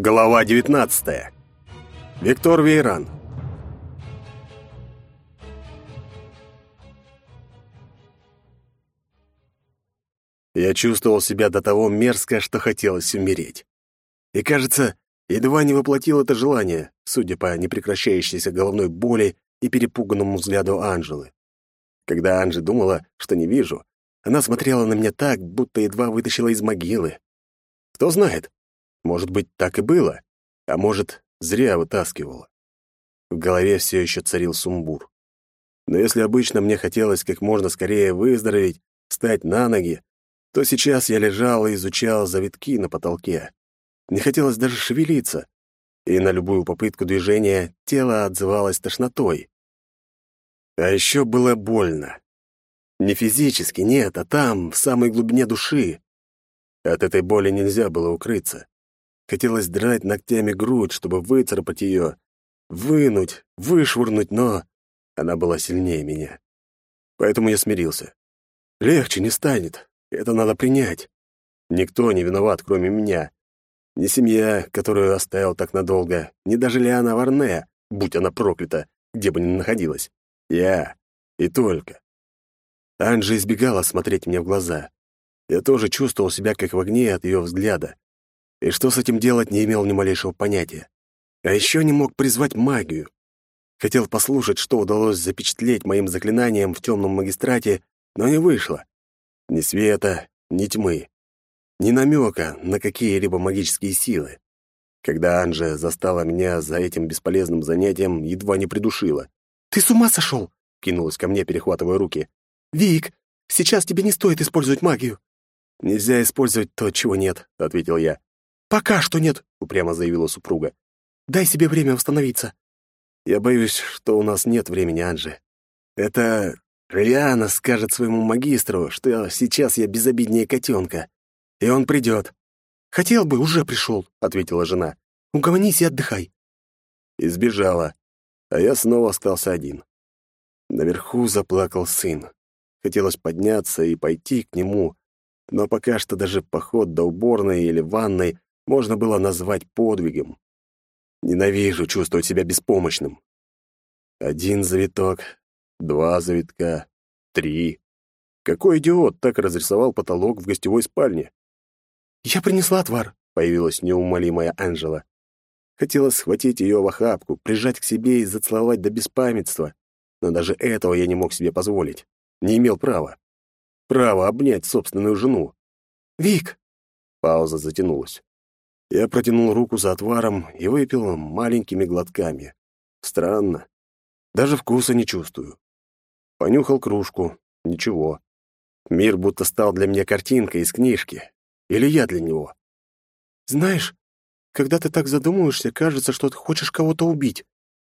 Глава 19. Виктор Вейран. Я чувствовал себя до того мерзко, что хотелось умереть. И, кажется, едва не воплотил это желание, судя по непрекращающейся головной боли и перепуганному взгляду Анжелы. Когда Анжи думала, что не вижу, она смотрела на меня так, будто едва вытащила из могилы. Кто знает, может быть, так и было, а может, зря вытаскивала. В голове все еще царил сумбур. Но если обычно мне хотелось как можно скорее выздороветь, встать на ноги, то сейчас я лежал и изучал завитки на потолке. Не хотелось даже шевелиться, и на любую попытку движения тело отзывалось тошнотой. А еще было больно. Не физически, нет, а там, в самой глубине души. От этой боли нельзя было укрыться. Хотелось драть ногтями грудь, чтобы выцарапать ее, вынуть, вышвырнуть, но она была сильнее меня. Поэтому я смирился. Легче не станет, это надо принять. Никто не виноват, кроме меня. Ни семья, которую оставил так надолго, ни даже Лиана Варне, будь она проклята, где бы ни находилась. Я. И только. Анжи избегала смотреть мне в глаза. Я тоже чувствовал себя как в огне от ее взгляда. И что с этим делать, не имел ни малейшего понятия. А еще не мог призвать магию. Хотел послушать, что удалось запечатлеть моим заклинанием в темном магистрате, но не вышло. Ни света, ни тьмы. Ни намека на какие-либо магические силы. Когда Анжа застала меня за этим бесполезным занятием, едва не придушила. «Ты с ума сошел?» — кинулась ко мне, перехватывая руки. «Вик, сейчас тебе не стоит использовать магию». «Нельзя использовать то, чего нет», — ответил я. «Пока что нет», — упрямо заявила супруга. «Дай себе время восстановиться». «Я боюсь, что у нас нет времени, Анжи. Это Риана скажет своему магистру, что сейчас я безобиднее котенка, и он придет». «Хотел бы, уже пришел», — ответила жена. «Угомонись и отдыхай». И сбежала, а я снова остался один. Наверху заплакал сын. Хотелось подняться и пойти к нему, но пока что даже поход до уборной или ванной можно было назвать подвигом. Ненавижу чувствовать себя беспомощным. Один завиток, два завитка, три. Какой идиот так разрисовал потолок в гостевой спальне? «Я принесла отвар», — появилась неумолимая Анжела. Хотела схватить ее в охапку, прижать к себе и зацеловать до беспамятства, но даже этого я не мог себе позволить. Не имел права. Право обнять собственную жену. «Вик!» Пауза затянулась. Я протянул руку за отваром и выпил маленькими глотками. Странно. Даже вкуса не чувствую. Понюхал кружку. Ничего. Мир будто стал для меня картинкой из книжки. Или я для него. «Знаешь, когда ты так задумываешься, кажется, что ты хочешь кого-то убить».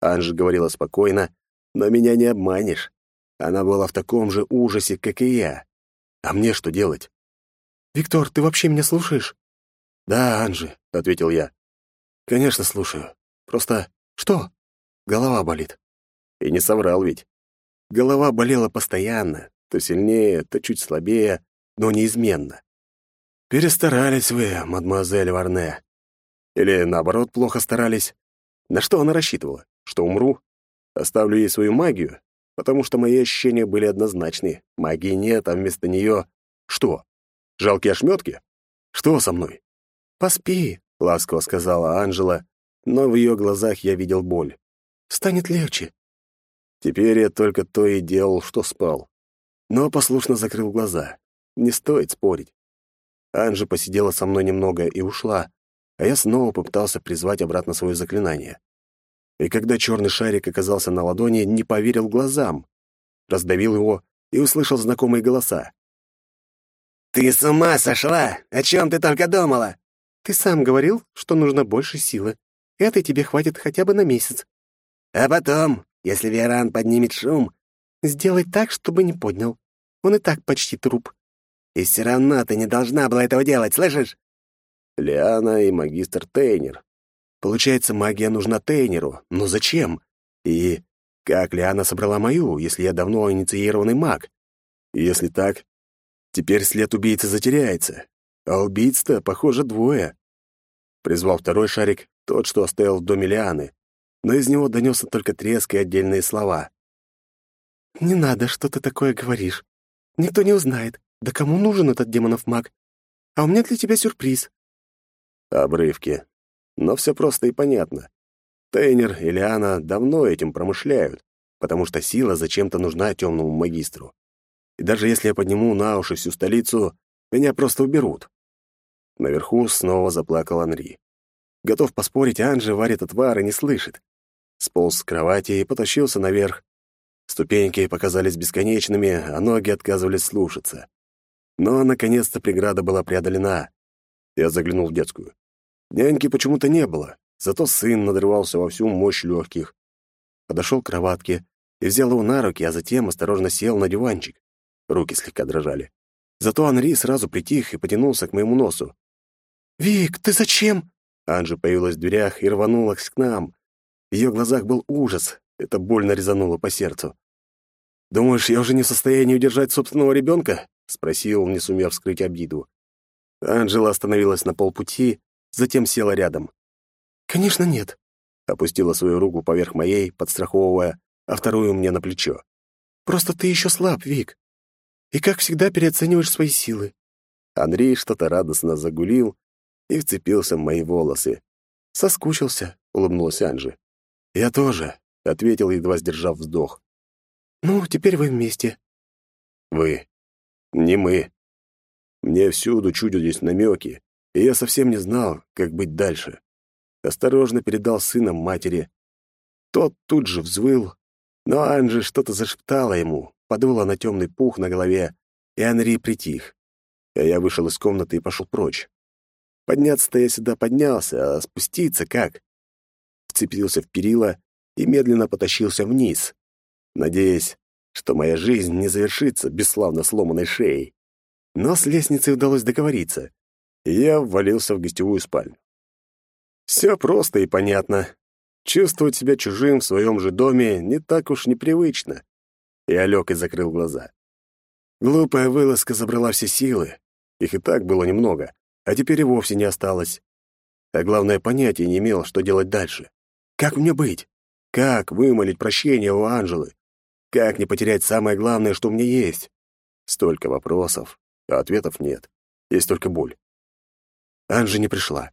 Анжи говорила спокойно, но меня не обманешь. Она была в таком же ужасе, как и я. А мне что делать? «Виктор, ты вообще меня слушаешь?» «Да, Анжи», — ответил я. «Конечно, слушаю. Просто что? Голова болит». И не соврал ведь. Голова болела постоянно, то сильнее, то чуть слабее, но неизменно. Перестарались вы, мадемуазель Варне. Или, наоборот, плохо старались. На что она рассчитывала? Что умру? Оставлю ей свою магию? Потому что мои ощущения были однозначны. Магии нет, а вместо нее... Что? Жалкие ошметки? Что со мной? «Поспи», — ласково сказала Анжела, но в ее глазах я видел боль. «Станет легче». Теперь я только то и делал, что спал. Но послушно закрыл глаза. Не стоит спорить. Анжи посидела со мной немного и ушла, а я снова попытался призвать обратно свое заклинание. И когда черный шарик оказался на ладони, не поверил глазам. Раздавил его и услышал знакомые голоса. «Ты с ума сошла? О чем ты только думала?» Ты сам говорил, что нужно больше силы. Этой тебе хватит хотя бы на месяц. А потом, если Веран поднимет шум... Сделай так, чтобы не поднял. Он и так почти труп. И все равно ты не должна была этого делать, слышишь? Лиана и магистр Тейнер. Получается, магия нужна Тейнеру. Но зачем? И как Лиана собрала мою, если я давно инициированный маг? если так, теперь след убийцы затеряется. А убийц-то, похоже, двое. Призвал второй шарик, тот, что оставил в доме Лианы, но из него донесся только треск и отдельные слова. «Не надо, что ты такое говоришь. Никто не узнает. Да кому нужен этот демонов маг? А у меня для тебя сюрприз». Обрывки. Но все просто и понятно. Тейнер и Лиана давно этим промышляют, потому что сила зачем-то нужна темному магистру. И даже если я подниму на уши всю столицу, меня просто уберут. Наверху снова заплакал Анри. Готов поспорить, Анжи варит отвар и не слышит. Сполз с кровати и потащился наверх. Ступеньки показались бесконечными, а ноги отказывались слушаться. Но, наконец-то, преграда была преодолена. Я заглянул в детскую. Няньки почему-то не было, зато сын надрывался во всю мощь легких. Подошел к кроватке и взял его на руки, а затем осторожно сел на диванчик. Руки слегка дрожали. Зато Анри сразу притих и потянулся к моему носу. «Вик, ты зачем?» Анжи появилась в дверях и рванулась к нам. В ее глазах был ужас. Это больно резануло по сердцу. «Думаешь, я уже не в состоянии удержать собственного ребенка?» — спросил, не сумев скрыть обиду. Анжела остановилась на полпути, затем села рядом. «Конечно нет», — опустила свою руку поверх моей, подстраховывая, а вторую мне на плечо. «Просто ты еще слаб, Вик и, как всегда, переоцениваешь свои силы». Андрей что-то радостно загулил и вцепился в мои волосы. «Соскучился», — улыбнулась Анжи. «Я тоже», — ответил, едва сдержав вздох. «Ну, теперь вы вместе». «Вы. Не мы. Мне всюду чудились намеки, и я совсем не знал, как быть дальше. Осторожно передал сына матери. Тот тут же взвыл, но Анжи что-то зашептала ему, подула на темный пух на голове, и Анри притих. А я вышел из комнаты и пошел прочь. Подняться-то я сюда поднялся, а спуститься как? Вцепился в перила и медленно потащился вниз, надеясь, что моя жизнь не завершится бесславно сломанной шеей. Но с лестницей удалось договориться, и я ввалился в гостевую спальню. Все просто и понятно. Чувствовать себя чужим в своем же доме не так уж непривычно. Я лег и закрыл глаза. Глупая вылазка забрала все силы. Их и так было немного, а теперь и вовсе не осталось. А главное, понятия не имел, что делать дальше. Как мне быть? Как вымолить прощение у Анжелы? Как не потерять самое главное, что у меня есть? Столько вопросов, а ответов нет. Есть только боль. Анжи не пришла.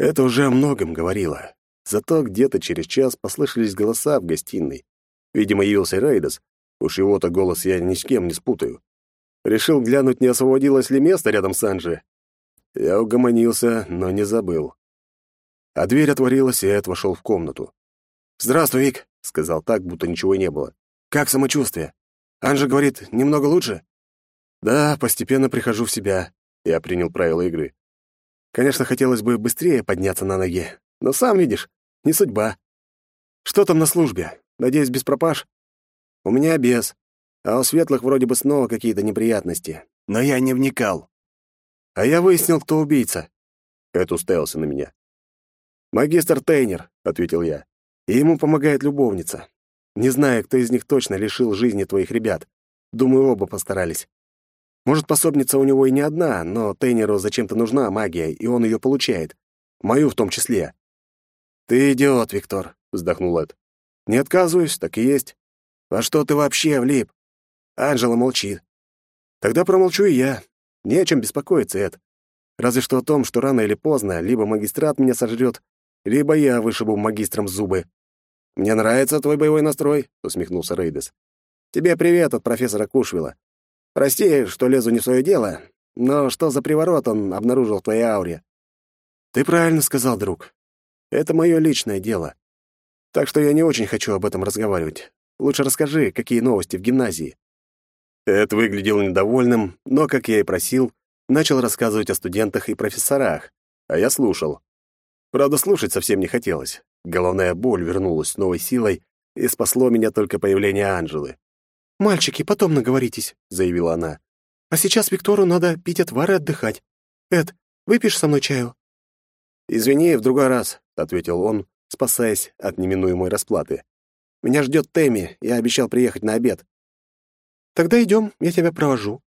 Это уже о многом говорило. Зато где-то через час послышались голоса в гостиной. Видимо, явился Рейдас, Уж его-то голос я ни с кем не спутаю. Решил глянуть, не освободилось ли место рядом с Анжи. Я угомонился, но не забыл. А дверь отворилась, и Эд вошел в комнату. «Здравствуй, Вик», — сказал так, будто ничего не было. «Как самочувствие? Анжа говорит, немного лучше?» «Да, постепенно прихожу в себя», — я принял правила игры. «Конечно, хотелось бы быстрее подняться на ноги, но сам видишь, не судьба. Что там на службе? Надеюсь, без пропаж?» У меня без, а у светлых вроде бы снова какие-то неприятности. Но я не вникал. А я выяснил, кто убийца. Эд уставился на меня. «Магистр Тейнер», — ответил я. «И ему помогает любовница. Не знаю, кто из них точно лишил жизни твоих ребят. Думаю, оба постарались. Может, пособница у него и не одна, но Тейнеру зачем-то нужна магия, и он ее получает. Мою в том числе». «Ты идиот, Виктор», — вздохнул Эд. «Не отказываюсь, так и есть. «А что ты вообще влип?» Анжела молчит. «Тогда промолчу и я. Не о чем беспокоиться, Эд. Разве что о том, что рано или поздно либо магистрат меня сожрет, либо я вышибу магистром зубы». «Мне нравится твой боевой настрой», — усмехнулся Рейдес. «Тебе привет от профессора Кушвила. Прости, что лезу не в свое дело, но что за приворот он обнаружил в твоей ауре?» «Ты правильно сказал, друг. Это мое личное дело. Так что я не очень хочу об этом разговаривать. Лучше расскажи, какие новости в гимназии». Эд выглядел недовольным, но, как я и просил, начал рассказывать о студентах и профессорах, а я слушал. Правда, слушать совсем не хотелось. Головная боль вернулась с новой силой, и спасло меня только появление Анжелы. «Мальчики, потом наговоритесь», — заявила она. «А сейчас Виктору надо пить отвар и отдыхать. Эд, выпьешь со мной чаю?» «Извини, в другой раз», — ответил он, спасаясь от неминуемой расплаты. Меня ждет Тэмми, я обещал приехать на обед». «Тогда идем, я тебя провожу».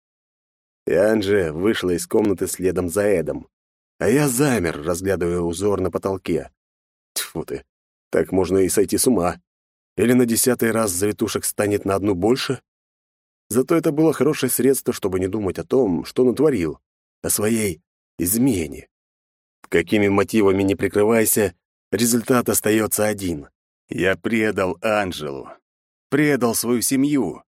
И Анже вышла из комнаты следом за Эдом. а я замер, разглядывая узор на потолке. Тьфу ты, так можно и сойти с ума. Или на десятый раз завитушек станет на одну больше? Зато это было хорошее средство, чтобы не думать о том, что натворил, о своей измене. Какими мотивами не прикрывайся, результат остается один. Я предал Анжелу, предал свою семью.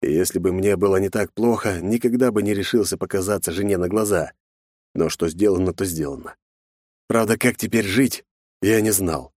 Если бы мне было не так плохо, никогда бы не решился показаться жене на глаза. Но что сделано, то сделано. Правда, как теперь жить, я не знал.